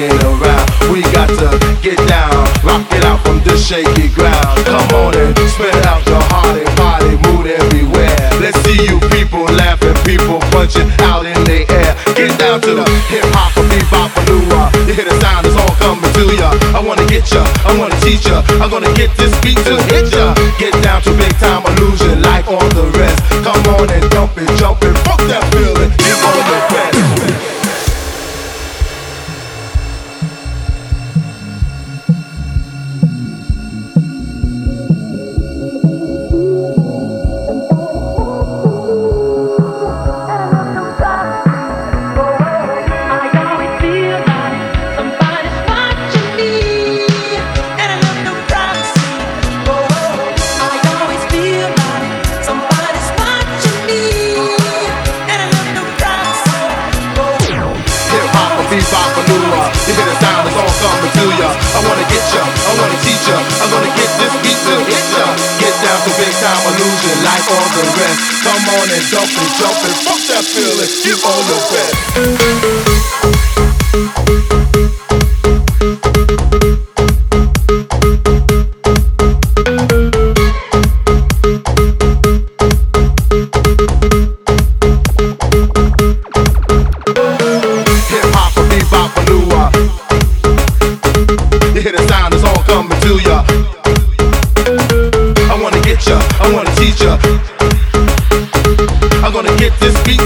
hang around. We got to get down, rock it out from this shaky ground. Come on and spread out your heart and body, mood everywhere. Let's see you people laughing, people punching out in the air. Get down to the hip hop or bebop or new You hear the sound, it's all coming to ya. I wanna get ya, I wanna teach ya. I'm gonna get this beat to hit ya. Get down to big time illusion, like all the rest. Come on and dump it, jump it. Illusion like all the rest. Come on and dump and jump and fuck that feeling. give all the best. I wanna teach ya. I'm gonna get this beat